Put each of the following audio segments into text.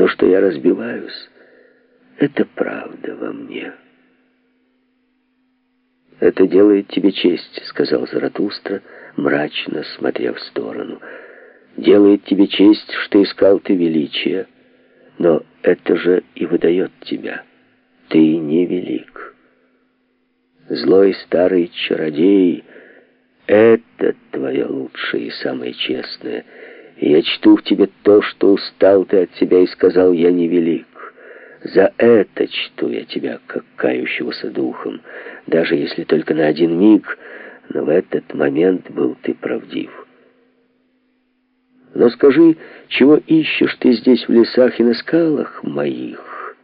Но что я разбиваюсь, это правда во мне. «Это делает тебе честь», — сказал Заратустра, мрачно смотря в сторону. «Делает тебе честь, что искал ты величия, но это же и выдает тебя. Ты не велик. Злой старый чародей — это твое лучшее и самое честное. Я чту в тебе то, что устал ты от себя и сказал, я не велик. За это чту я тебя, как кающегося духом, даже если только на один миг, но в этот момент был ты правдив. Но скажи, чего ищешь ты здесь в лесах и на скалах моих?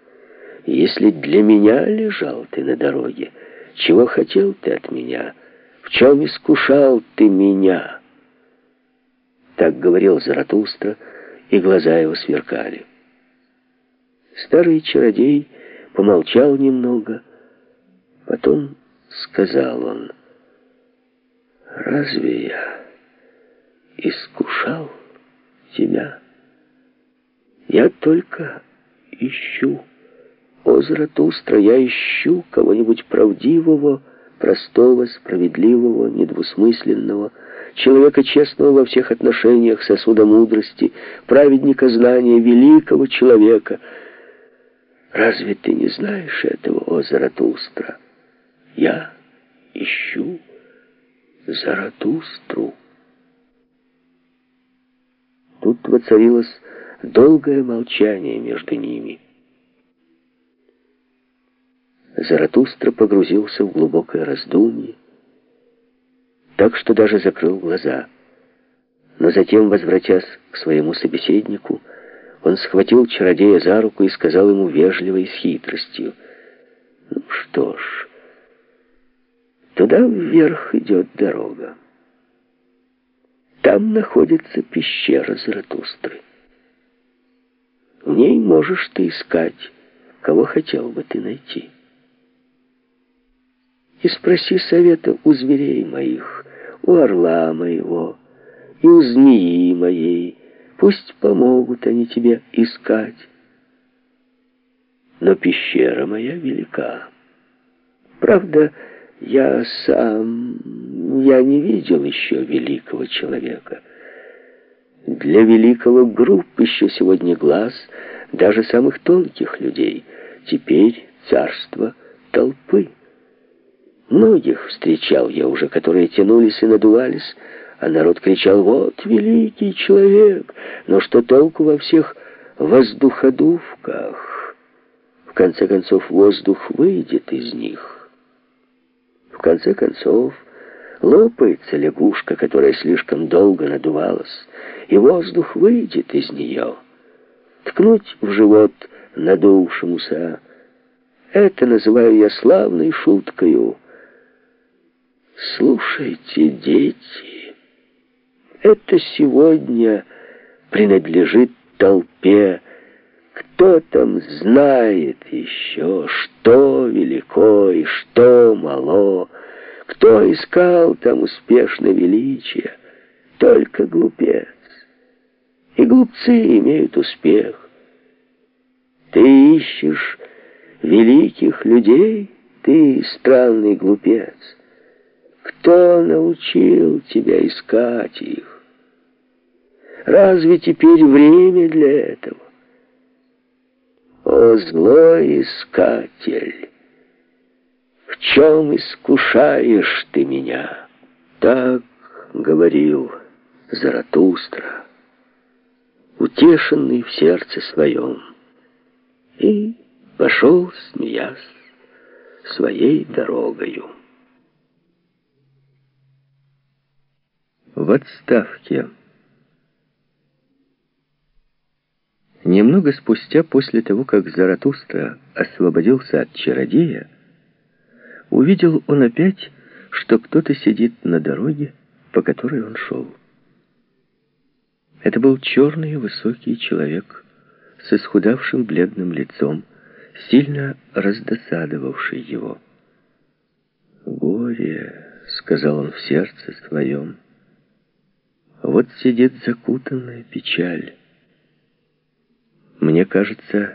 Если для меня лежал ты на дороге, чего хотел ты от меня? В чем искушал ты меня?» Так говорил Заратустра, и глаза его сверкали. Старый чародей помолчал немного, потом сказал он, «Разве я искушал тебя? Я только ищу, о Заратустра, я ищу кого-нибудь правдивого, простого, справедливого, недвусмысленного, человека честного во всех отношениях, сосуда мудрости, праведника знания, великого человека — Разве ты не знаешь этого, о Заратустра? Я ищу Заратустру. Тут воцарилось долгое молчание между ними. Заратустра погрузился в глубокое раздумье, так что даже закрыл глаза. Но затем, возвратясь к своему собеседнику, он схватил чародея за руку и сказал ему вежливо и с хитростью. «Ну что ж, туда вверх идет дорога. Там находится пещера Заратустры. В ней можешь ты искать, кого хотел бы ты найти. И спроси совета у зверей моих, у орла моего и у змеи моей, Пусть помогут они тебе искать. Но пещера моя велика. Правда, я сам, я не видел еще великого человека. Для великого групп еще сегодня глаз даже самых тонких людей. Теперь царство толпы. Многих встречал я уже, которые тянулись и надувались, а народ кричал «Вот великий человек!» Но что толку во всех воздуходувках? В конце концов, воздух выйдет из них. В конце концов, лопается лягушка, которая слишком долго надувалась, и воздух выйдет из нее. Ткнуть в живот надувшемуся — это называю я славной шуткою. Слушайте, дети, это сегодня принадлежит толпе. Кто там знает еще, что велико и что мало? Кто искал там успешно величие? Только глупец. И глупцы имеют успех. Ты ищешь великих людей, ты странный глупец. Кто научил тебя искать их? Разве теперь время для этого? О, злой искатель! В чем искушаешь ты меня? Так говорил Заратустра, утешенный в сердце своем, и пошел, смеясь, своей дорогою. В отставке. Немного спустя, после того, как Заратустра освободился от чародея, увидел он опять, что кто-то сидит на дороге, по которой он шел. Это был черный высокий человек с исхудавшим бледным лицом, сильно раздосадовавший его. «Горе», — сказал он в сердце своем, — вот сидит закутанная печаль. Мне кажется,